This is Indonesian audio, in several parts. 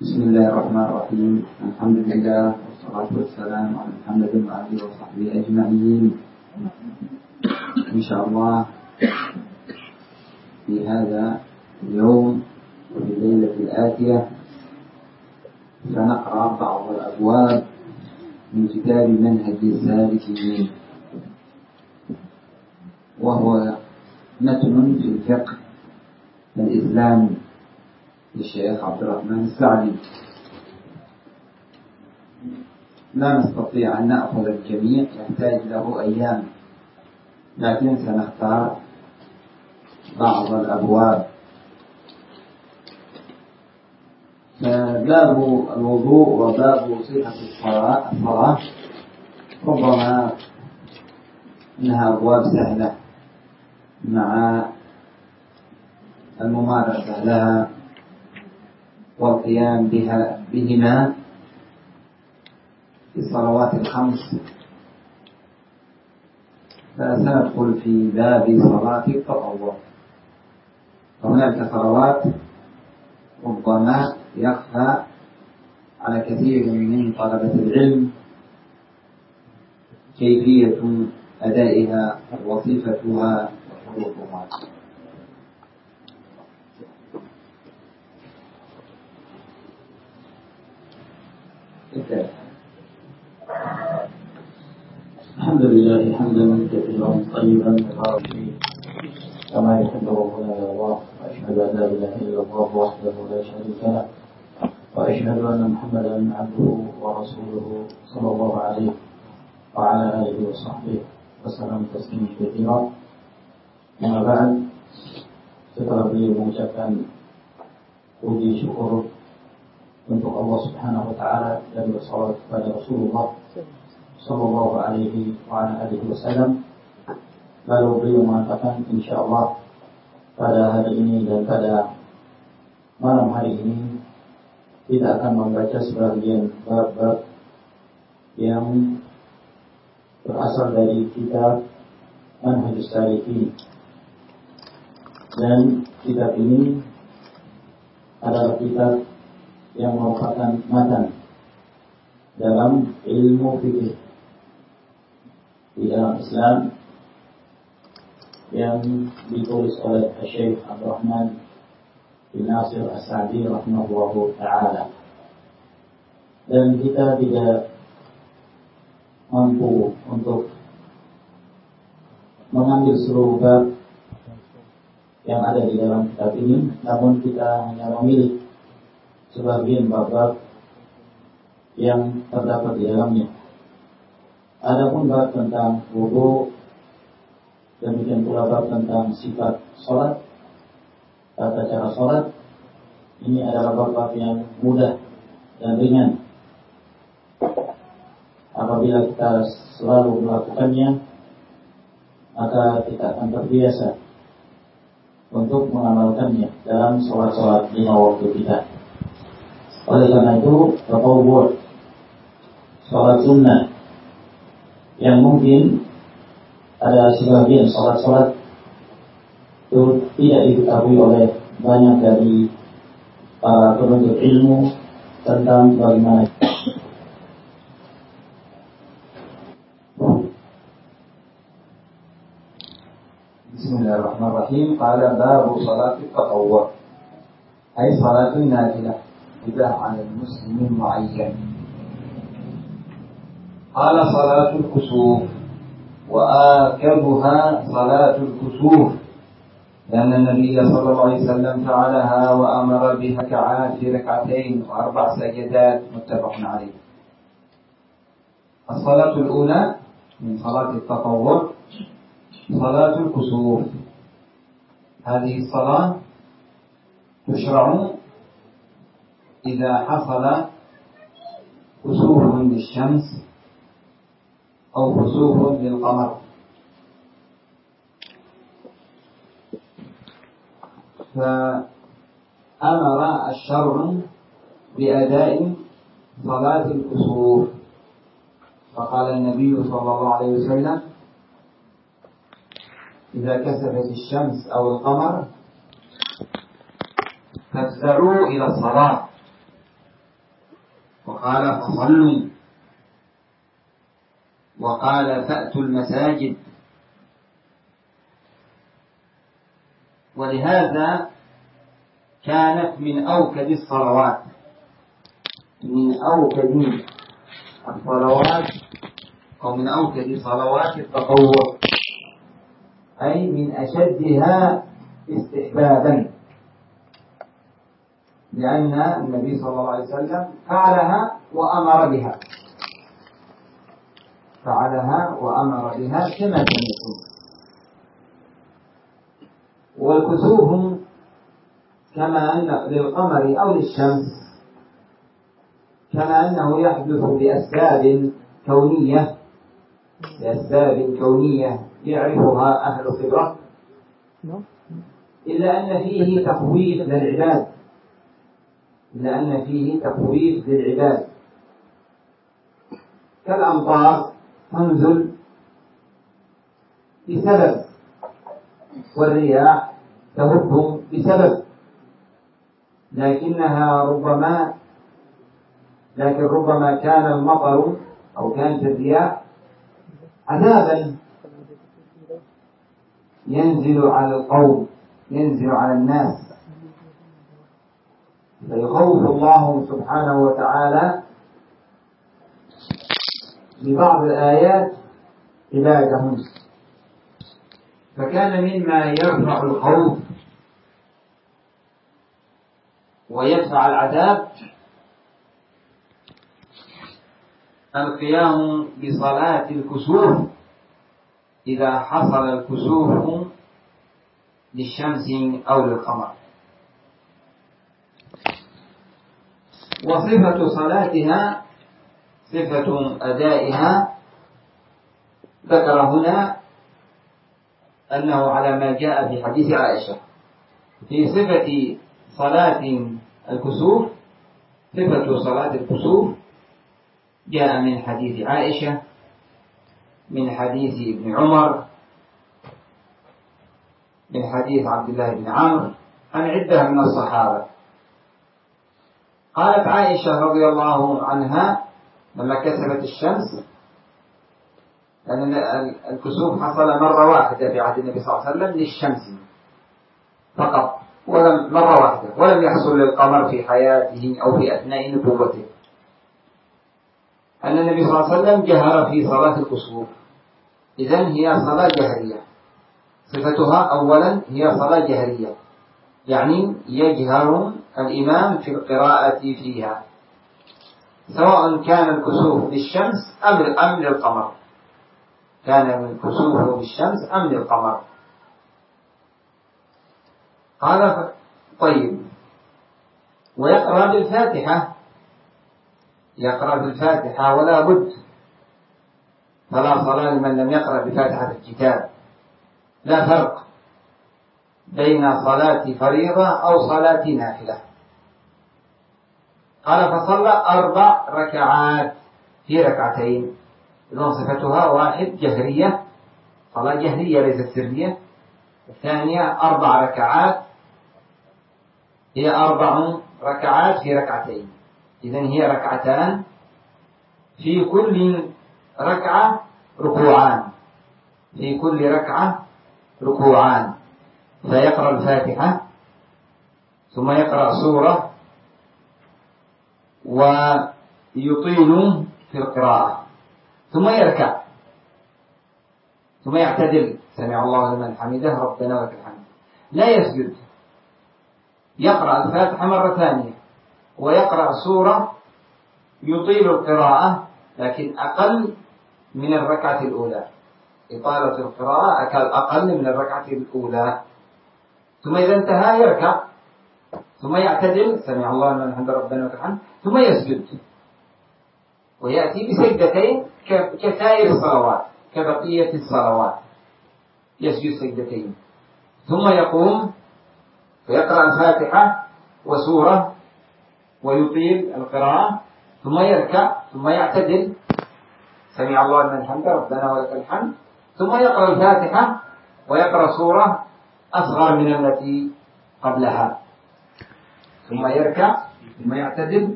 بسم الله الرحمن الرحيم الحمد لله والصلاة والسلام على محمد وآله وصحبه أجمعين إن شاء الله في هذا اليوم وفي الليلة الآتية سنقرأ بعض الأبواب من كتاب منهج السالكين وهو متن في الفقه الإسلامي للشيخ عبد الرحمن السعدي. لا نستطيع أن نأخذ الجميع يحتاج له أيام. لكن سنختار بعض الأبواب. باب الوضوء وباب صحة الصلاة الصلاة ربما إنها أبواب سهلة مع الممارسة لها. والقيام بها بهما في الصلوات الخمس. فسندخل في باب صلاة التطوع. وهناك صلوات ربما يخفى على كثير من طلبة العلم كيفية أدائها وصفتها وشروطها الحمد لله حمدا كثيرا طيبا مباركا كما يحب ربنا الله واشهد أن لا إله إلا الله وحده لا شريك له وأشهد أن محمدا عبده ورسوله صلى الله عليه وعلى آله وصحبه وسلم تسليما كثيرا. Yang بعد setelah beliau mengucapkan puji syukur untuk Allah Subhanahu wa taala dan bersalawat kepada Rasulullah sallallahu alaihi wa alihi wasallam. Lalu beliau mengatakan insyaallah pada hari ini dan pada malam hari ini kita akan membaca sebagian bab-bab yang berasal dari kitab Manhajus Salikin. Dan kitab ini adalah kitab yang merupakan matan dalam ilmu fikih di dalam Islam yang ditulis oleh Syekh Abdurrahman bin Nasir As-Sa'di rahimahullah taala. Dan kita tidak mampu untuk mengambil seluruh bab yang ada di dalam kitab ini, namun kita hanya memilih sebagian bab-bab yang terdapat di dalamnya. Adapun bab tentang wudhu, demikian pula bab tentang sifat sholat, tata cara sholat, ini adalah bab-bab yang mudah dan ringan. Apabila kita selalu melakukannya, maka kita akan terbiasa untuk mengamalkannya dalam sholat-sholat lima waktu kita. Oleh karena itu, buat sholat sunnah yang mungkin ada sebagian sholat-sholat itu tidak diketahui oleh banyak dari para penuntut ilmu tentang bagaimana Bismillahirrahmanirrahim. Qala babu salati tatawwu. Ay salatu nafilah. Tidak ala muslimin muayyan. Qala salatul kusuf. وآكبها صلاة الكسوف. لأن النبي صلى الله عليه وسلم فعلها وأمر بها كعاد في ركعتين وأربع سجدات. متفق عليه. الصلاة الأولى من صلاة التطوع. صلاة الكسوف. هذه الصلاة تشرع إذا حصل كسوف للشمس أو كسوف للقمر فأمر الشرع بأداء صلاة الكسوف. فقال النبي صلى الله عليه وسلم إذا كسفت الشمس أو القمر فافزعوا إلى الصلاة. وقال فصلوا. وقال فأتوا المساجد. ولهذا كانت من أوكد الصلوات. من أوكد الصلوات أو من أوكد صلوات التطوع. أي من أشدها استحبابا. لأن النبي صلى الله عليه وسلم فعلها وأمر بها. فعلها وأمر بها كما سمعتم. والكسوف كما أن للقمر أو للشمس كما أنه يحدث بأسباب كونية بأسباب كونية يعرفها أهل الخبرة إلا أن فيه تخويف للعباد إلا أن فيه تخويف للعباد. كالأمطار تنزل بسبب والرياح تهب بسبب لكنها ربما لكن ربما كان المطر أو كانت الرياح عذابا ينزل على القوم ينزل على الناس. فيخوف الله سبحانه وتعالى ببعض الآيات عبادهم فكان مما يرفع الخوف ويدفع العذاب القيام بصلاة الكسوف. إذا حصل الكسوف للشمس أو للقمر. وصفة صلاتها صفة أدائها. ذكر هنا أنه على ما جاء في حديث عائشة. في صفة صلاة الكسوف صفة صلاة الكسوف جاء من حديث عائشة من حديث ابن عمر من حديث عبد الله بن عمرو عن عدة من الصحابة. قالت عائشة رضي الله عنها لما كسبت الشمس. لأن الكسوف حصل مرة واحدة في عهد النبي صلى الله عليه وسلم للشمس فقط ولم مرة واحدة ولم يحصل للقمر في حياته أو في أثناء نبوته. أن النبي صلى الله عليه وسلم جهر في صلاة الكسوف. إذا هي صلاة جهرية. صفتها أولا هي صلاة جهرية. يعني يجهر الإمام في القراءة فيها. سواء كان الكسوف للشمس أم أم للقمر. كان الكسوف للشمس أم للقمر. قال طيب. ويقرأ بالفاتحة. يقرأ بالفاتحة ولا بد. فلا صلاة لمن لم يقرأ بفاتحة الكتاب. لا فرق بين صلاة فريضة أو صلاة نافلة. قال فصلى أربع ركعات في ركعتين. إذن صفتها واحد جهرية. صلاة جهرية ليست سرية. الثانية أربع ركعات. هي أربع ركعات في ركعتين. إذا هي ركعتان. في كل ركعة ركوعان. في كل ركعة ركوعان. فيقرأ الفاتحة ثم يقرأ سورة ويطيل في القراءة. ثم يركع. ثم يعتدل. سمع الله لمن حمده ربنا ولك الحمد. لا يسجد. يقرأ الفاتحة مرة ثانية. ويقرأ سورة يطيل القراءة لكن أقل من الركعة الأولى. إطالة القراءة أقل من الركعة الأولى. ثم إذا انتهى يركع. ثم يعتدل سمع الله لمن حمد ربنا ولك الحمد ثم يسجد. ويأتي بسجدتين كسائر الصلوات كبقية الصلوات. يسجد سجدتين. ثم يقوم فيقرأ الفاتحة وسورة ويطيل القراءة ثم يركع ثم يعتدل. سمع الله لمن حمد ربنا ولك الحمد. ثم يقرأ الفاتحة ويقرأ سورة أصغر من التي قبلها. ثم يركع ثم يعتدل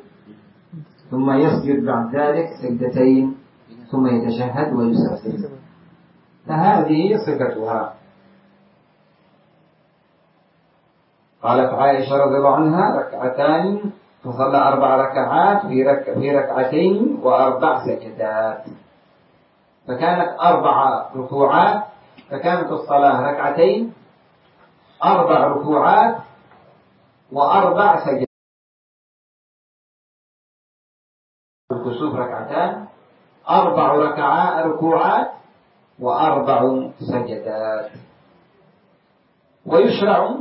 ثم يسجد بعد ذلك سجدتين ثم يتشهد ويسلم فهذه صفتها. قالت عائشة رضي الله عنها ركعتان فصلى أربع ركعات في, رك في ركعتين وأربع سجدات. فكانت أربع ركوعات فكانت الصلاة ركعتين أربع ركوعات وأربع سجدات. الكسوف ركعتان أربع ركعات ركوعات وأربع سجدات. ويشرع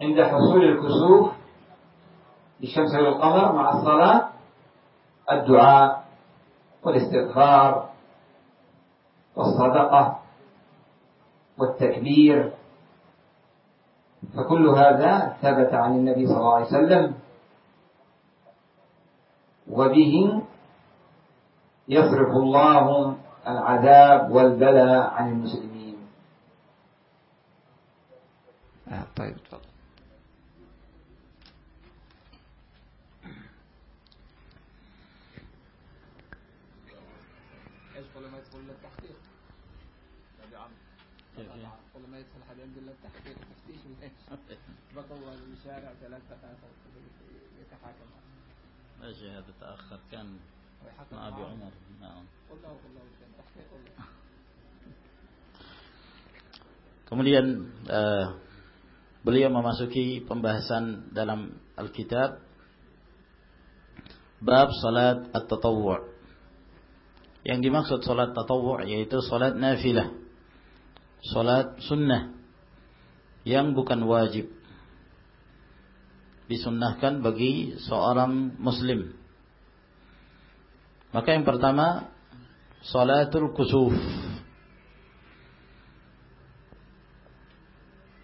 عند حصول الكسوف للشمس والقمر مع الصلاة الدعاء والاستغفار والصدقة والتكبير فكل هذا ثبت عن النبي صلى الله عليه وسلم. وبه يصرف الله العذاب والبلاء عن المسلمين. آه طيب تفضل. إيش كل ما يدخل التحقيق يدخل حد عنده الا التحقيق تفتيش ايش بطول الشارع ثلاث دقائق يتحاكم ماشي هذا تأخر كان ويحقق مع أبي معه. عمر نعم قل له قل له كان تحقيق قل له Kemudian eh, beliau memasuki pembahasan dalam Alkitab bab salat at-tatawwu'. Yang dimaksud salat tatawwu' yaitu salat nafilah. Salat sunnah yang bukan wajib. Disunnahkan bagi seorang muslim. Maka yang pertama salatul kusuf.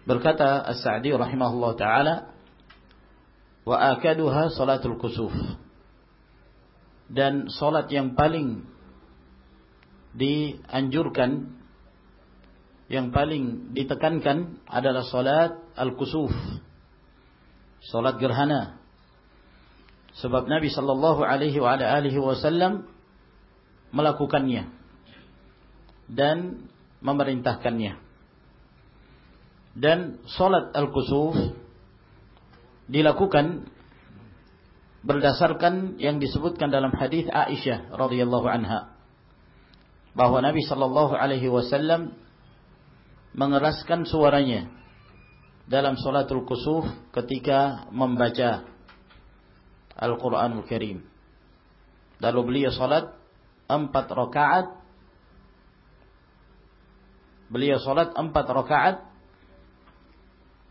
Berkata As-Sa'di rahimahullah taala wa akaduha salatul kusuf. Dan salat yang paling dianjurkan yang paling ditekankan adalah salat al-kusuf. Salat gerhana. Sebab Nabi sallallahu alaihi wa alihi wasallam melakukannya dan memerintahkannya. Dan salat al-kusuf dilakukan berdasarkan yang disebutkan dalam hadis Aisyah radhiyallahu anha bahwa Nabi sallallahu alaihi wasallam mengeraskan suaranya dalam salatul kusuf ketika membaca Al-Qur'anul Karim. Lalu beliau salat empat rakaat. Beliau salat empat rakaat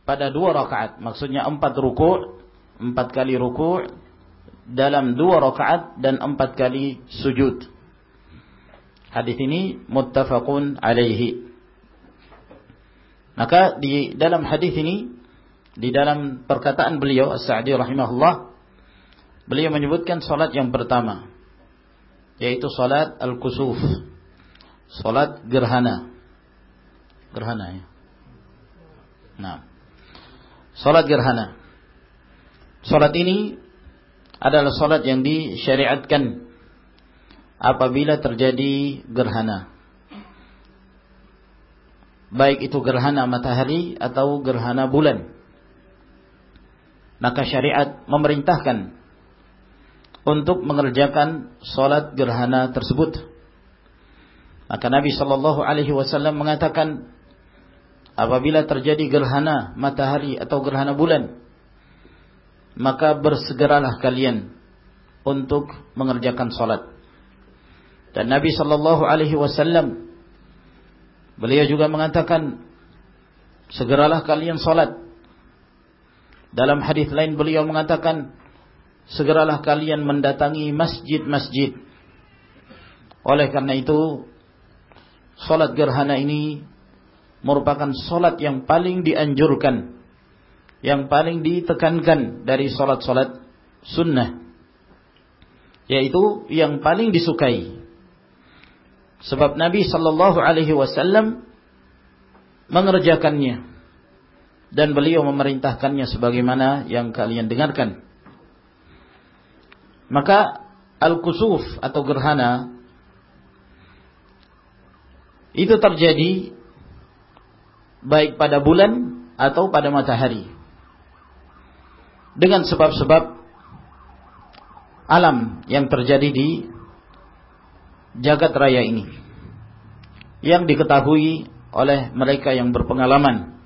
pada dua rakaat. Maksudnya empat ruku', empat kali ruku' dalam dua rakaat dan empat kali sujud. Hadis ini muttafaqun alaihi. Maka di dalam hadis ini di dalam perkataan beliau As-Sa'di rahimahullah beliau menyebutkan salat yang pertama yaitu salat al-kusuf. Salat gerhana. Gerhana ya. Nah. Salat gerhana. Salat ini adalah salat yang disyariatkan apabila terjadi gerhana. Baik itu gerhana matahari atau gerhana bulan. Maka syariat memerintahkan untuk mengerjakan salat gerhana tersebut. Maka Nabi sallallahu alaihi wasallam mengatakan apabila terjadi gerhana matahari atau gerhana bulan maka bersegeralah kalian untuk mengerjakan salat. Dan Nabi sallallahu alaihi wasallam beliau juga mengatakan segeralah kalian salat. Dalam hadis lain beliau mengatakan segeralah kalian mendatangi masjid-masjid. Oleh karena itu salat gerhana ini merupakan salat yang paling dianjurkan yang paling ditekankan dari salat-salat sunnah yaitu yang paling disukai sebab Nabi sallallahu alaihi wasallam mengerjakannya dan beliau memerintahkannya sebagaimana yang kalian dengarkan. Maka al-kusuf atau gerhana itu terjadi baik pada bulan atau pada matahari. Dengan sebab-sebab alam yang terjadi di jagat raya ini. Yang diketahui oleh mereka yang berpengalaman.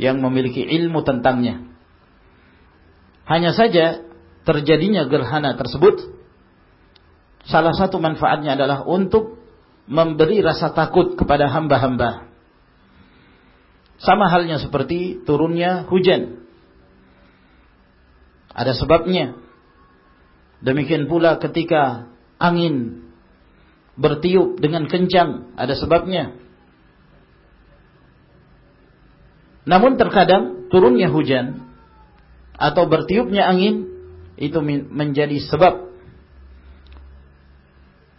Yang memiliki ilmu tentangnya. Hanya saja terjadinya gerhana tersebut. Salah satu manfaatnya adalah untuk memberi rasa takut kepada hamba-hamba. Sama halnya seperti turunnya hujan. Ada sebabnya. Demikian pula ketika angin bertiup dengan kencang, ada sebabnya. Namun terkadang turunnya hujan atau bertiupnya angin itu menjadi sebab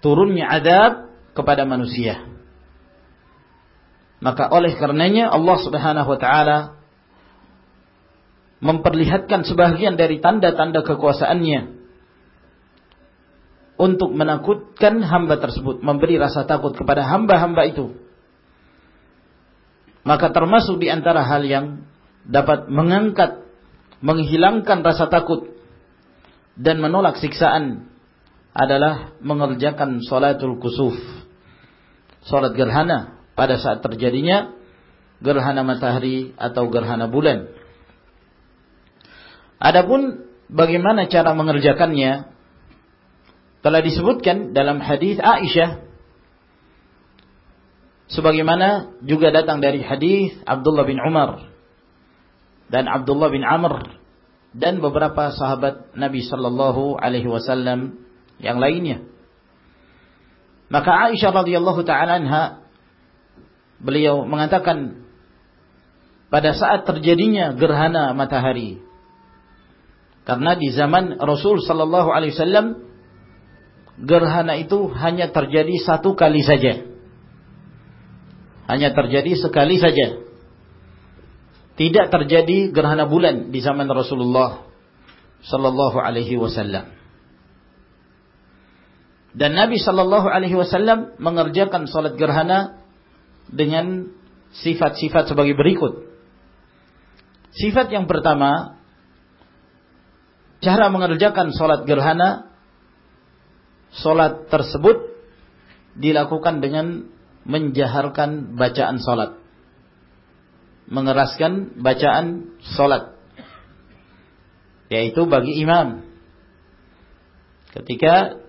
turunnya adab kepada manusia. Maka oleh karenanya Allah Subhanahu wa taala memperlihatkan sebagian dari tanda-tanda kekuasaannya untuk menakutkan hamba tersebut, memberi rasa takut kepada hamba-hamba itu. Maka termasuk di antara hal yang dapat mengangkat, menghilangkan rasa takut dan menolak siksaan adalah mengerjakan salatul kusuf. Salat gerhana pada saat terjadinya gerhana matahari atau gerhana bulan. Adapun bagaimana cara mengerjakannya telah disebutkan dalam hadis Aisyah sebagaimana juga datang dari hadis Abdullah bin Umar dan Abdullah bin Amr dan beberapa sahabat Nabi sallallahu alaihi wasallam yang lainnya. Maka Aisyah radhiyallahu taala anha beliau mengatakan pada saat terjadinya gerhana matahari karena di zaman Rasul sallallahu alaihi wasallam gerhana itu hanya terjadi satu kali saja. Hanya terjadi sekali saja. Tidak terjadi gerhana bulan di zaman Rasulullah sallallahu alaihi wasallam. Dan Nabi sallallahu alaihi wasallam mengerjakan salat gerhana dengan sifat-sifat sebagai berikut. Sifat yang pertama, cara mengerjakan sholat gerhana, sholat tersebut dilakukan dengan menjaharkan bacaan sholat. Mengeraskan bacaan sholat. Yaitu bagi imam. Ketika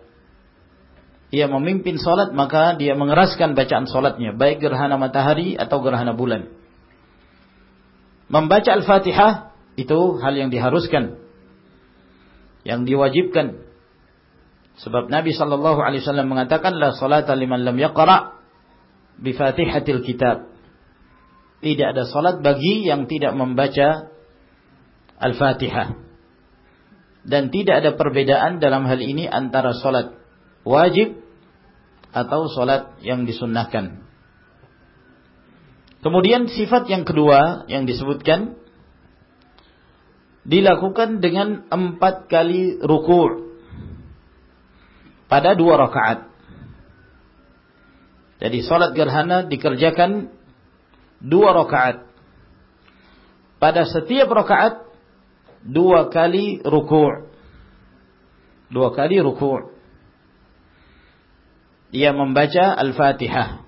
ia memimpin solat maka dia mengeraskan bacaan solatnya baik gerhana matahari atau gerhana bulan. Membaca Al-Fatihah itu hal yang diharuskan, yang diwajibkan. Sebab Nabi sallallahu alaihi wasallam mengatakan la salata liman lam yaqra bi Fatihatil Kitab. Tidak ada salat bagi yang tidak membaca Al-Fatihah. Dan tidak ada perbedaan dalam hal ini antara salat wajib atau solat yang disunnahkan. Kemudian sifat yang kedua yang disebutkan dilakukan dengan empat kali ruku' pada dua rakaat. Jadi solat gerhana dikerjakan dua rakaat. Pada setiap rakaat dua kali ruku'. Dua kali ruku' dia membaca Al-Fatihah.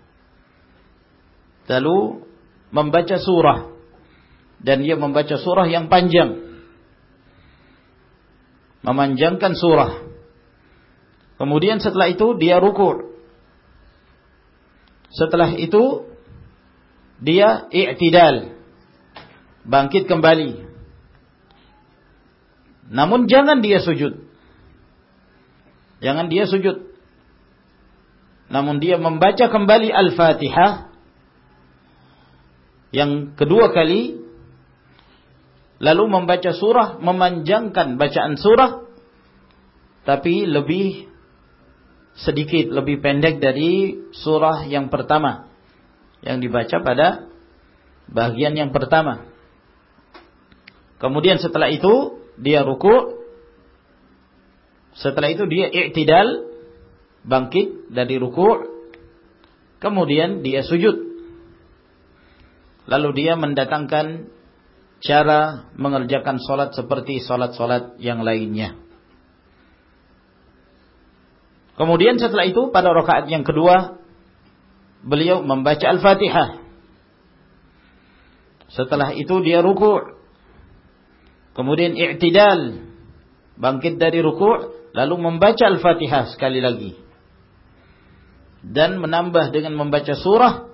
Lalu membaca surah. Dan dia membaca surah yang panjang. Memanjangkan surah. Kemudian setelah itu dia ruku. Setelah itu dia i'tidal. Bangkit kembali. Namun jangan dia sujud. Jangan dia sujud namun dia membaca kembali Al-Fatihah yang kedua kali lalu membaca surah memanjangkan bacaan surah tapi lebih sedikit lebih pendek dari surah yang pertama yang dibaca pada bagian yang pertama Kemudian setelah itu dia ruku. Setelah itu dia i'tidal bangkit dari ruku. Kemudian dia sujud. Lalu dia mendatangkan cara mengerjakan solat seperti solat-solat yang lainnya. Kemudian setelah itu pada rakaat yang kedua beliau membaca Al-Fatihah. Setelah itu dia ruku'. Kemudian i'tidal. Bangkit dari ruku' lalu membaca Al-Fatihah sekali lagi. Dan menambah dengan membaca surah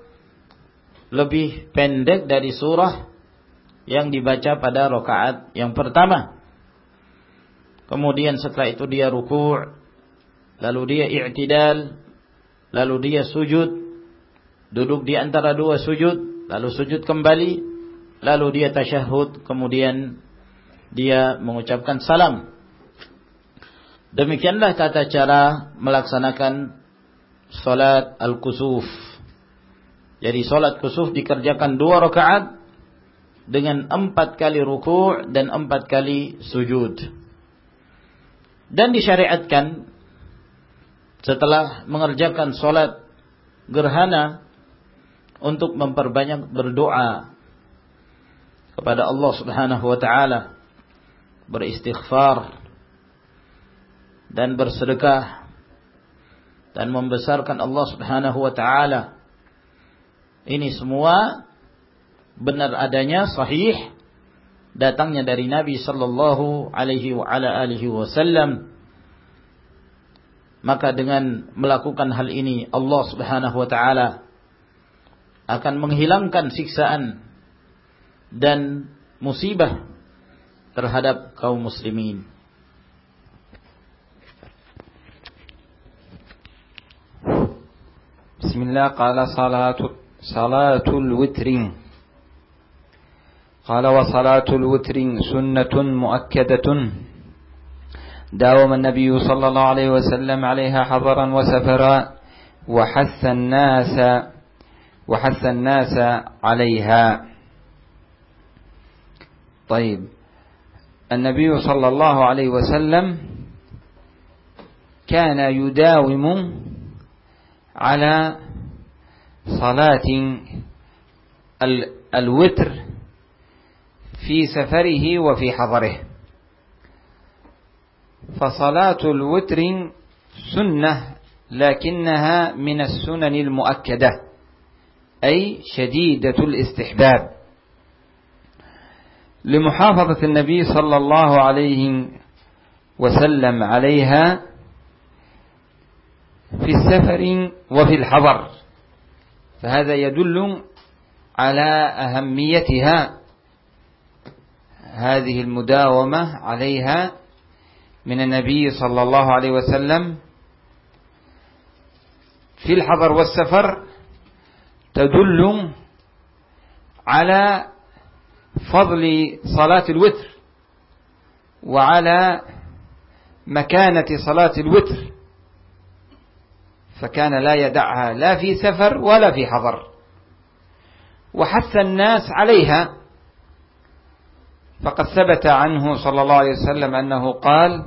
lebih pendek dari surah yang dibaca pada rakaat yang pertama. Kemudian setelah itu dia ruku', lalu dia i'tidal, lalu dia sujud, duduk di antara dua sujud, lalu sujud kembali, lalu dia tasyahud, kemudian dia mengucapkan salam. Demikianlah tata cara melaksanakan salat al-kusuf. Jadi salat kusuf dikerjakan dua rakaat dengan empat kali ruku' dan empat kali sujud. Dan disyariatkan setelah mengerjakan salat gerhana untuk memperbanyak berdoa kepada Allah Subhanahu wa taala, beristighfar dan bersedekah dan membesarkan Allah Subhanahu wa taala. Ini semua benar adanya sahih datangnya dari Nabi sallallahu alaihi wa ala alihi wasallam maka dengan melakukan hal ini Allah Subhanahu wa taala akan menghilangkan siksaan dan musibah terhadap kaum muslimin. Bismillah qala salatu salatul witrin قال وصلاة الوتر سنة مؤكدة داوم النبي صلى الله عليه وسلم عليها حضرا وسفرا وحث الناس وحث الناس عليها. طيب. النبي صلى الله عليه وسلم كان يداوم على صلاة الوتر في سفره وفي حضره. فصلاة الوتر سنة لكنها من السنن المؤكدة أي شديدة الاستحباب. لمحافظة النبي صلى الله عليه وسلم عليها في السفر وفي الحضر. فهذا يدل على أهميتها هذه المداومة عليها من النبي صلى الله عليه وسلم في الحضر والسفر تدل على فضل صلاة الوتر وعلى مكانة صلاة الوتر فكان لا يدعها لا في سفر ولا في حضر وحث الناس عليها فقد ثبت عنه صلى الله عليه وسلم أنه قال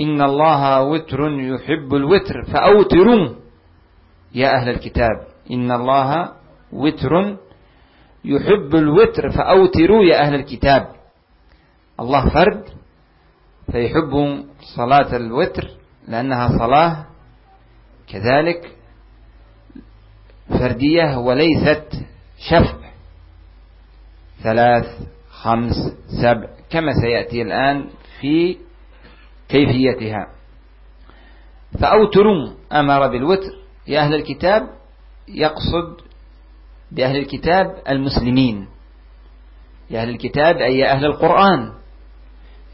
إن الله وتر يحب الوتر فأوتروا يا أهل الكتاب. إن الله وتر يحب الوتر فأوتروا يا أهل الكتاب. الله فرد فيحب صلاة الوتر لأنها صلاة كذلك فردية وليست شفع ثلاث خمس سبع كما سيأتي الآن في كيفيتها. فأوتروا أمر بالوتر. يا أهل الكتاب يقصد بأهل الكتاب المسلمين. يا أهل الكتاب أي يا أهل القرآن.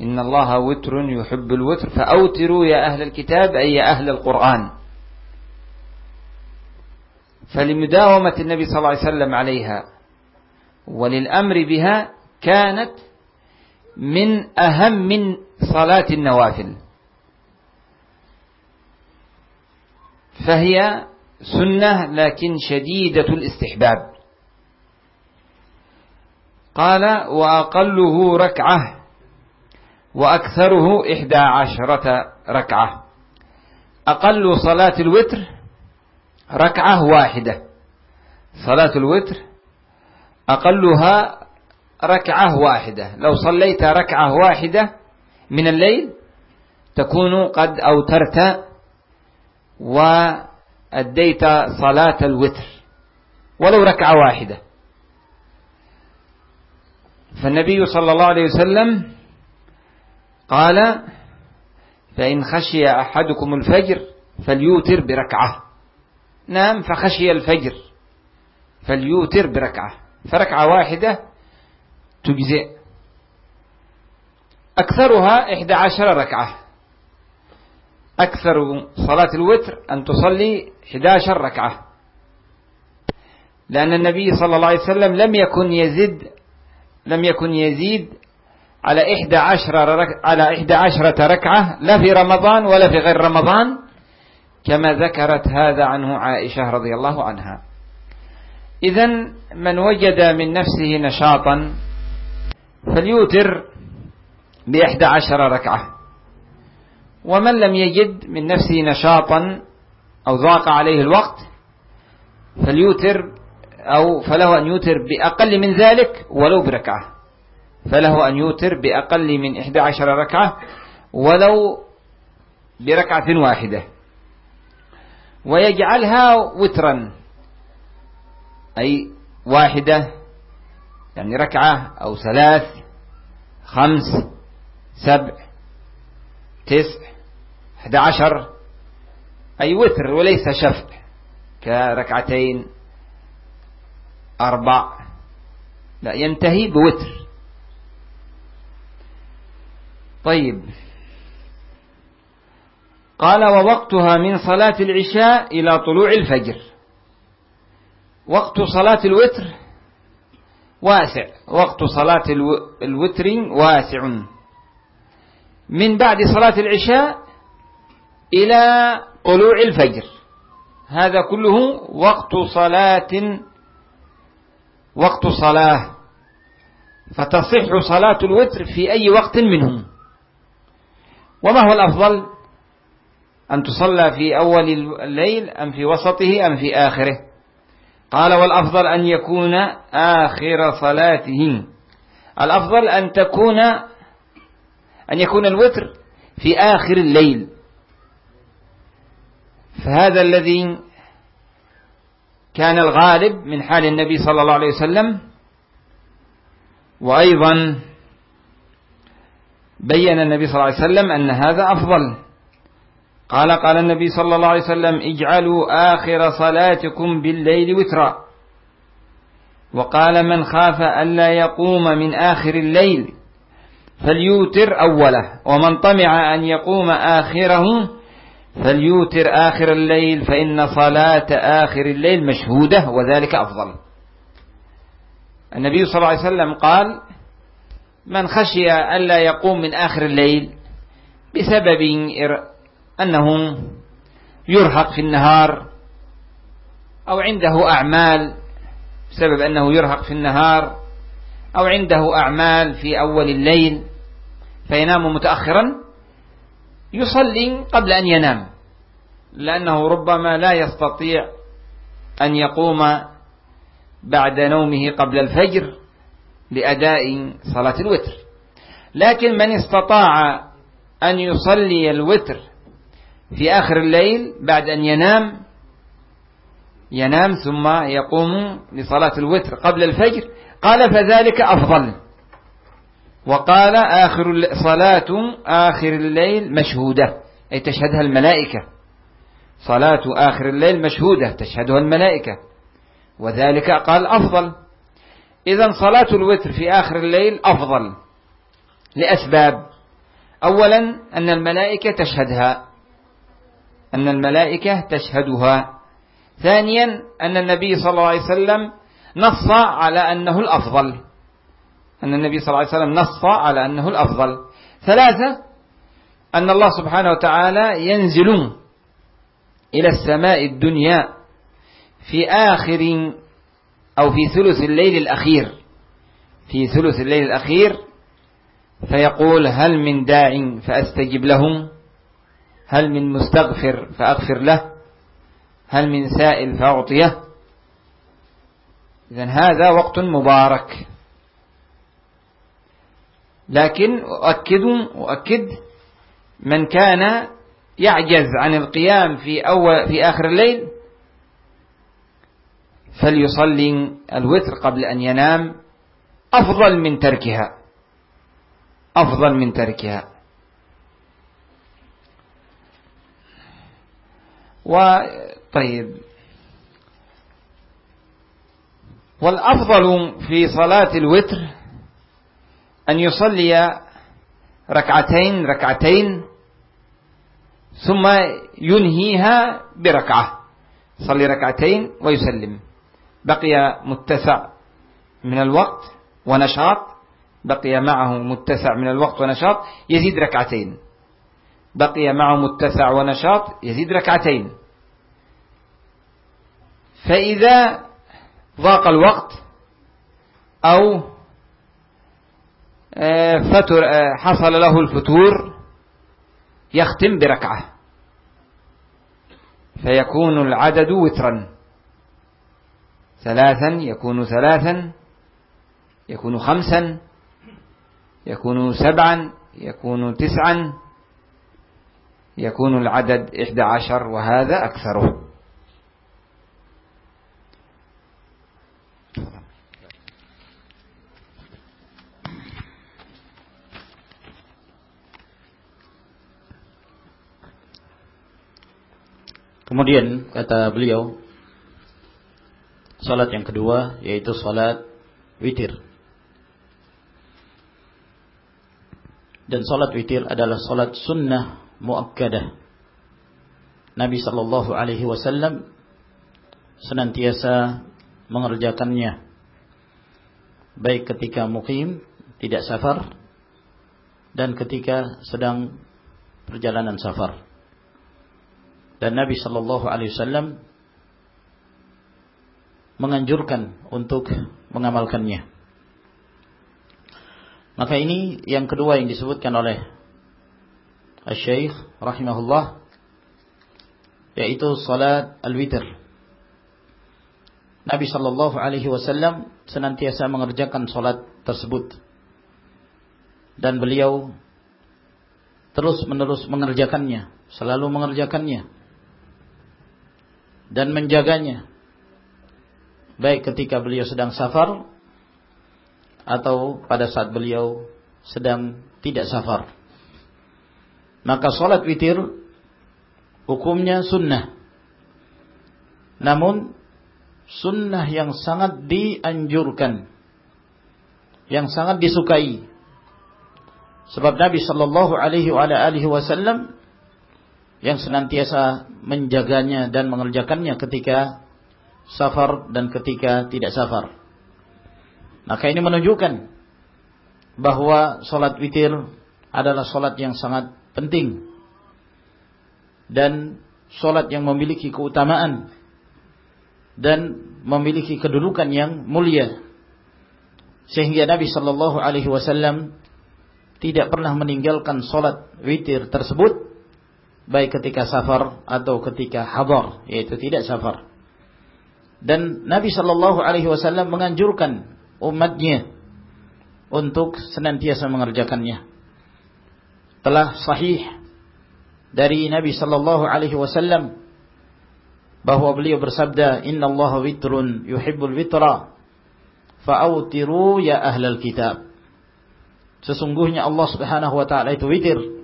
إن الله وتر يحب الوتر. فأوتروا يا أهل الكتاب أي يا أهل القرآن. فلمداومة النبي صلى الله عليه وسلم عليها وللأمر بها كانت من أهم من صلاة النوافل. فهي سنة لكن شديدة الاستحباب. قال وأقله ركعة وأكثره إحدى عشرة ركعة. أقل صلاة الوتر ركعة واحدة. صلاة الوتر أقلها ركعة واحدة. لو صليت ركعة واحدة من الليل تكون قد أوترت وأديت صلاة الوتر. ولو ركعة واحدة. فالنبي صلى الله عليه وسلم قال فإن خشي أحدكم الفجر فليوتر بركعة. نام فخشي الفجر فليوتر بركعة. فركعة واحدة تجزئ. أكثرها إحدى عشر ركعة. أكثر صلاة الوتر أن تصلي 11 ركعة. لأن النبي صلى الله عليه وسلم لم يكن يزيد لم يكن يزيد على إحدى عشر على إحدى عشرة ركعة لا في رمضان ولا في غير رمضان كما ذكرت هذا عنه عائشة رضي الله عنها. إذا من وجد من نفسه نشاطا فليوتر بإحدى عشر ركعة. ومن لم يجد من نفسه نشاطا أو ضاق عليه الوقت فليوتر أو فله أن يوتر بأقل من ذلك ولو بركعة. فله أن يوتر بأقل من إحدى عشر ركعة ولو بركعة واحدة. ويجعلها وترا أي واحدة يعني ركعة أو ثلاث خمس سبع تسع أحد عشر أي وتر وليس شفع كركعتين أربع لا ينتهي بوتر. طيب. قال ووقتها من صلاة العشاء إلى طلوع الفجر. وقت صلاة الوتر واسع. وقت صلاة الوتر واسع. من بعد صلاة العشاء إلى طلوع الفجر. هذا كله وقت صلاة وقت صلاة. فتصح صلاة الوتر في أي وقت منهم. وما هو الأفضل؟ أن تصلى في أول الليل أم في وسطه أم في آخره؟ قال والأفضل أن يكون آخر صلاته الأفضل أن تكون أن يكون الوتر في آخر الليل. فهذا الذي كان الغالب من حال النبي صلى الله عليه وسلم. وأيضا بين النبي صلى الله عليه وسلم أن هذا أفضل. قال قال النبي صلى الله عليه وسلم اجعلوا آخر صلاتكم بالليل وترا. وقال من خاف ألا يقوم من آخر الليل فليوتر أوله ومن طمع أن يقوم آخره فليوتر آخر الليل فإن صلاة آخر الليل مشهودة وذلك أفضل. النبي صلى الله عليه وسلم قال من خشي ألا يقوم من آخر الليل بسبب أنه يرهق في النهار أو عنده أعمال بسبب أنه يرهق في النهار أو عنده أعمال في أول الليل فينام متأخرا يصلي قبل أن ينام. لأنه ربما لا يستطيع أن يقوم بعد نومه قبل الفجر لأداء صلاة الوتر. لكن من استطاع أن يصلي الوتر في آخر الليل بعد أن ينام ينام ثم يقوم لصلاة الوتر قبل الفجر قال فذلك أفضل. وقال آخر صلاة آخر الليل مشهودة أي تشهدها الملائكة. صلاة آخر الليل مشهودة تشهدها الملائكة. وذلك قال أفضل. إذا صلاة الوتر في آخر الليل أفضل لأسباب. أولا أن الملائكة تشهدها. أن الملائكة تشهدها. ثانيا أن النبي صلى الله عليه وسلم نص على أنه الأفضل. أن النبي صلى الله عليه وسلم نص على أنه الأفضل. ثلاثة أن الله سبحانه وتعالى ينزل إلى السماء الدنيا في آخر أو في ثلث الليل الأخير. في ثلث الليل الأخير فيقول هل من داع فأستجب لهم؟ هل من مستغفر فأغفر له؟ هل من سائل فأعطيه؟ إذن هذا وقت مبارك. لكن أؤكد أؤكد من كان يعجز عن القيام في أول في آخر الليل فليصلي الوتر قبل أن ينام أفضل من تركها. أفضل من تركها. وطيب والأفضل في صلاة الوتر أن يصلي ركعتين ركعتين ثم ينهيها بركعة. صلي ركعتين ويسلم. بقي متسع من الوقت ونشاط. بقي معه متسع من الوقت ونشاط. يزيد ركعتين. بقي معه متسع ونشاط يزيد ركعتين. فإذا ضاق الوقت أو آه، فتر آه، حصل له الفتور يختم بركعة. فيكون العدد وترا. ثلاثا يكون ثلاثا يكون خمسا يكون سبعا يكون تسعا. يكون العدد إحدى عشر وهذا أكثره Kemudian kata beliau salat yang kedua yaitu salat witir. Dan salat witir adalah salat sunnah muakkadah. Nabi sallallahu alaihi wasallam senantiasa mengerjakannya baik ketika mukim tidak safar dan ketika sedang perjalanan safar dan Nabi Shallallahu Alaihi Wasallam menganjurkan untuk mengamalkannya. Maka ini yang kedua yang disebutkan oleh Al-Syeikh rahimahullah yaitu salat al-witr. Nabi sallallahu alaihi wasallam senantiasa mengerjakan salat tersebut. Dan beliau terus-menerus mengerjakannya, selalu mengerjakannya dan menjaganya baik ketika beliau sedang safar atau pada saat beliau sedang tidak safar maka salat witir hukumnya sunnah namun sunnah yang sangat dianjurkan yang sangat disukai sebab Nabi sallallahu alaihi wasallam yang senantiasa menjaganya dan mengerjakannya ketika safar dan ketika tidak safar. Maka ini menunjukkan bahwa sholat witir adalah sholat yang sangat penting. Dan sholat yang memiliki keutamaan dan memiliki kedudukan yang mulia. Sehingga Nabi Shallallahu Alaihi Wasallam tidak pernah meninggalkan sholat witir tersebut baik ketika safar atau ketika hadar yaitu tidak safar. Dan Nabi Shallallahu Alaihi Wasallam menganjurkan umatnya untuk senantiasa mengerjakannya telah sahih dari Nabi Shallallahu Alaihi Wasallam bahwa beliau bersabda Inna Allah witrun yuhibbul witra fa'autiru ya ahlal kitab sesungguhnya Allah Subhanahu wa taala itu witir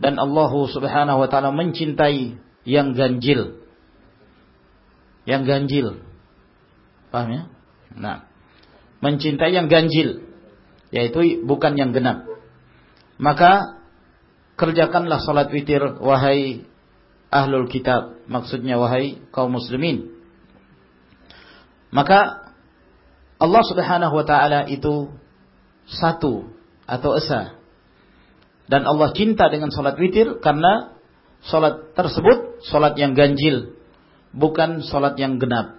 dan Allah Subhanahu wa taala mencintai yang ganjil. Yang ganjil. Paham ya? Nah, mencintai yang ganjil yaitu bukan yang genap. Maka kerjakanlah salat witir wahai ahlul kitab, maksudnya wahai kaum muslimin. Maka Allah Subhanahu wa taala itu satu atau esa dan Allah cinta dengan salat witir karena salat tersebut salat yang ganjil, bukan salat yang genap.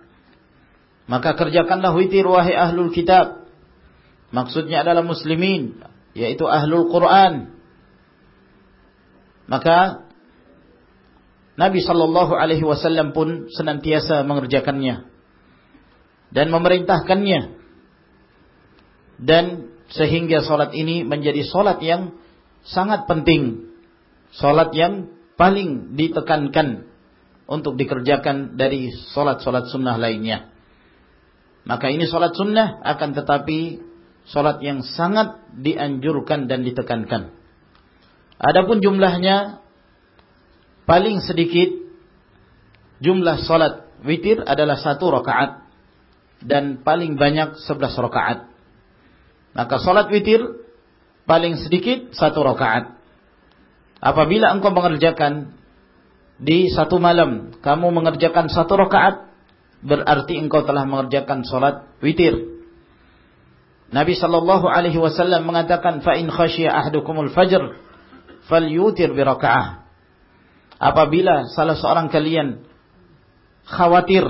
Maka kerjakanlah witir wahai ahlul kitab. maksudnya adalah muslimin, yaitu ahlul Quran. Maka Nabi Shallallahu Alaihi Wasallam pun senantiasa mengerjakannya dan memerintahkannya dan sehingga solat ini menjadi solat yang sangat penting, solat yang paling ditekankan untuk dikerjakan dari solat-solat sunnah lainnya. Maka ini solat sunnah akan tetapi solat yang sangat dianjurkan dan ditekankan. Adapun jumlahnya paling sedikit jumlah solat witir adalah satu rakaat dan paling banyak sebelas rakaat. Maka solat witir paling sedikit satu rakaat. Apabila engkau mengerjakan di satu malam, kamu mengerjakan satu rakaat, berarti engkau telah mengerjakan solat witir. Nabi sallallahu alaihi wasallam mengatakan, "Fa in khasyiya ahdukumul fajr, falyutir bi raka'ah." Apabila salah seorang kalian khawatir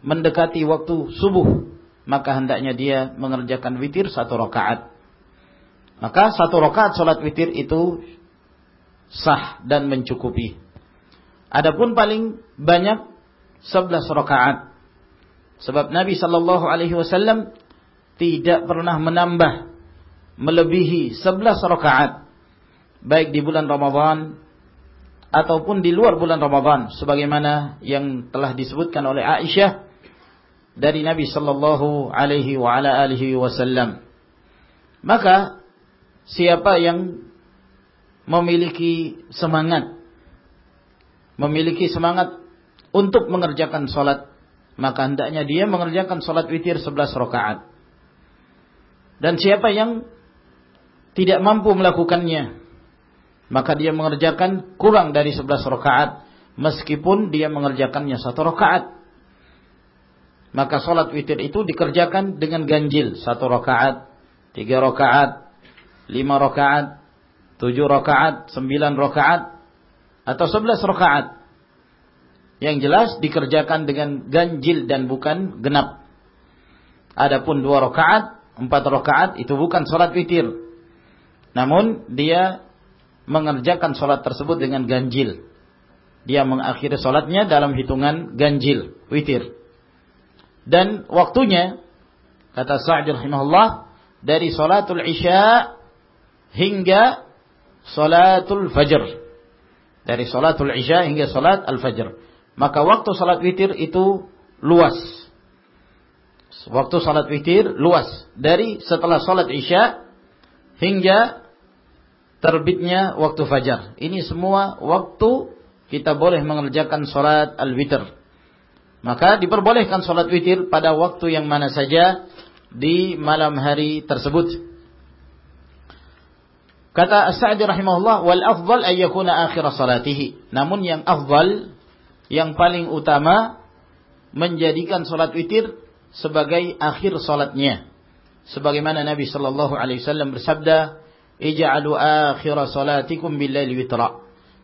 mendekati waktu subuh, maka hendaknya dia mengerjakan witir satu rakaat. Maka satu rakaat solat witir itu sah dan mencukupi. Adapun paling banyak sebelas rakaat. Sebab Nabi Shallallahu Alaihi Wasallam tidak pernah menambah melebihi sebelas rakaat baik di bulan Ramadan ataupun di luar bulan Ramadan sebagaimana yang telah disebutkan oleh Aisyah dari Nabi sallallahu alaihi wa ala alihi wasallam. Maka siapa yang memiliki semangat memiliki semangat untuk mengerjakan salat, maka hendaknya dia mengerjakan salat witir 11 rakaat. Dan siapa yang tidak mampu melakukannya, maka dia mengerjakan kurang dari 11 rakaat meskipun dia mengerjakannya satu rakaat. Maka salat witir itu dikerjakan dengan ganjil, satu rakaat, tiga rakaat, lima rakaat, tujuh rakaat, sembilan rakaat, atau sebelas rakaat. Yang jelas dikerjakan dengan ganjil dan bukan genap. Adapun dua rakaat, empat rakaat itu bukan sholat witir. Namun dia mengerjakan sholat tersebut dengan ganjil. Dia mengakhiri sholatnya dalam hitungan ganjil, witir. Dan waktunya, kata Sa'ad rahimahullah, dari sholatul isya hingga sholatul fajr dari salatul isya hingga salat al-fajr. Maka waktu salat witir itu luas. Waktu salat witir luas dari setelah salat isya hingga terbitnya waktu fajar. Ini semua waktu kita boleh mengerjakan salat al-witir. Maka diperbolehkan salat witir pada waktu yang mana saja di malam hari tersebut. Kata As-Sa'di rahimahullah, wal afdal ay yakuna akhir salatihi. Namun yang afdal, yang paling utama menjadikan salat witir sebagai akhir salatnya. Sebagaimana Nabi sallallahu alaihi wasallam bersabda, "Ij'alu akhir salatikum bil-laili witra."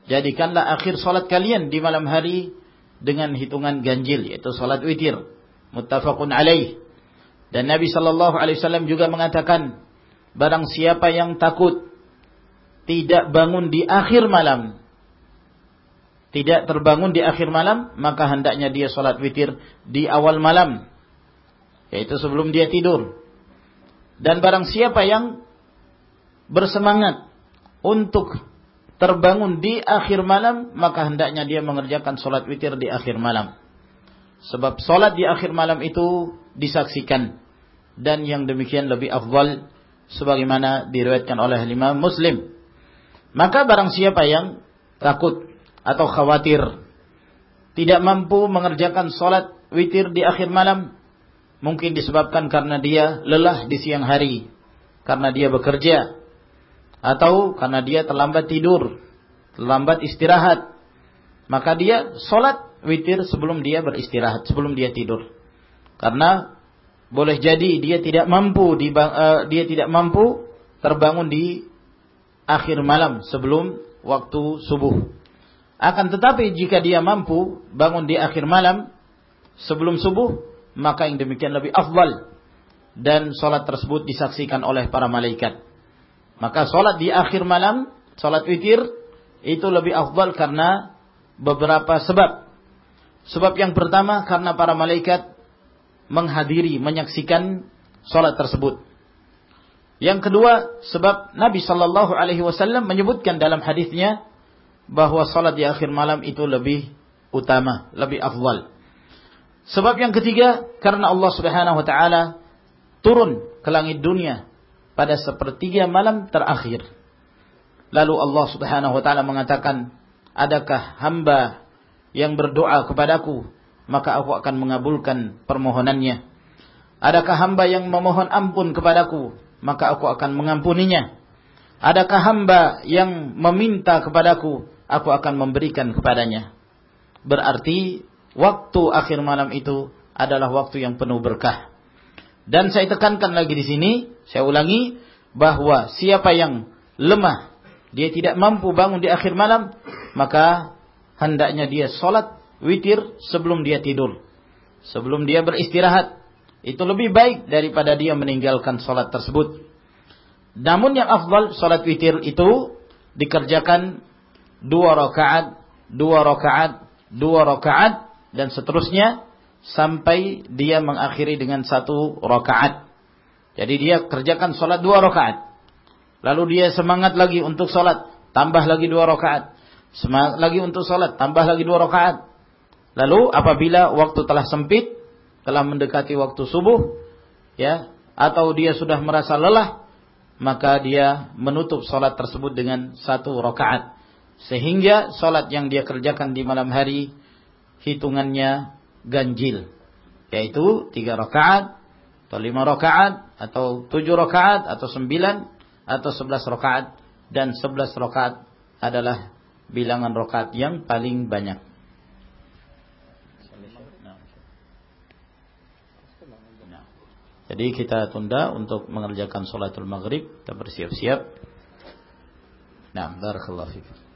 Jadikanlah akhir salat kalian di malam hari dengan hitungan ganjil yaitu salat witir. Muttafaqun alaih. Dan Nabi sallallahu alaihi wasallam juga mengatakan, barang siapa yang takut tidak bangun di akhir malam, tidak terbangun di akhir malam, maka hendaknya dia sholat witir di awal malam, yaitu sebelum dia tidur. Dan barang siapa yang bersemangat untuk terbangun di akhir malam, maka hendaknya dia mengerjakan sholat witir di akhir malam. Sebab sholat di akhir malam itu disaksikan. Dan yang demikian lebih afdal sebagaimana diriwayatkan oleh lima muslim. Maka barang siapa yang takut atau khawatir tidak mampu mengerjakan sholat witir di akhir malam, mungkin disebabkan karena dia lelah di siang hari, karena dia bekerja, atau karena dia terlambat tidur, terlambat istirahat, maka dia sholat witir sebelum dia beristirahat, sebelum dia tidur. Karena boleh jadi dia tidak mampu uh, dia tidak mampu terbangun di akhir malam sebelum waktu subuh. Akan tetapi jika dia mampu bangun di akhir malam sebelum subuh, maka yang demikian lebih afdal. dan solat tersebut disaksikan oleh para malaikat. Maka solat di akhir malam, solat witir itu lebih afdal karena beberapa sebab. Sebab yang pertama karena para malaikat menghadiri, menyaksikan solat tersebut. Yang kedua, sebab Nabi Shallallahu Alaihi Wasallam menyebutkan dalam hadisnya bahwa salat di akhir malam itu lebih utama, lebih afdal. Sebab yang ketiga, karena Allah Subhanahu Wa Taala turun ke langit dunia pada sepertiga malam terakhir. Lalu Allah Subhanahu Wa Taala mengatakan, adakah hamba yang berdoa kepadaku, maka aku akan mengabulkan permohonannya. Adakah hamba yang memohon ampun kepadaku, maka aku akan mengampuninya. Adakah hamba yang meminta kepadaku, aku akan memberikan kepadanya. Berarti waktu akhir malam itu adalah waktu yang penuh berkah. Dan saya tekankan lagi di sini, saya ulangi bahwa siapa yang lemah, dia tidak mampu bangun di akhir malam, maka hendaknya dia sholat witir sebelum dia tidur. Sebelum dia beristirahat. Itu lebih baik daripada dia meninggalkan sholat tersebut. Namun yang afdal sholat witir itu dikerjakan dua rakaat, dua rakaat, dua rakaat dan seterusnya sampai dia mengakhiri dengan satu rakaat. Jadi dia kerjakan sholat dua rakaat. Lalu dia semangat lagi untuk sholat, tambah lagi dua rakaat. Semangat lagi untuk sholat, tambah lagi dua rakaat. Lalu apabila waktu telah sempit, telah mendekati waktu subuh, ya, atau dia sudah merasa lelah, maka dia menutup solat tersebut dengan satu rakaat. Sehingga solat yang dia kerjakan di malam hari hitungannya ganjil. Yaitu tiga rakaat, atau lima rakaat, atau tujuh rakaat, atau sembilan, atau sebelas rakaat. Dan sebelas rakaat adalah bilangan rakaat yang paling banyak. Jadi kita tunda untuk mengerjakan sholatul maghrib. Kita bersiap-siap. Nah, barakallahu.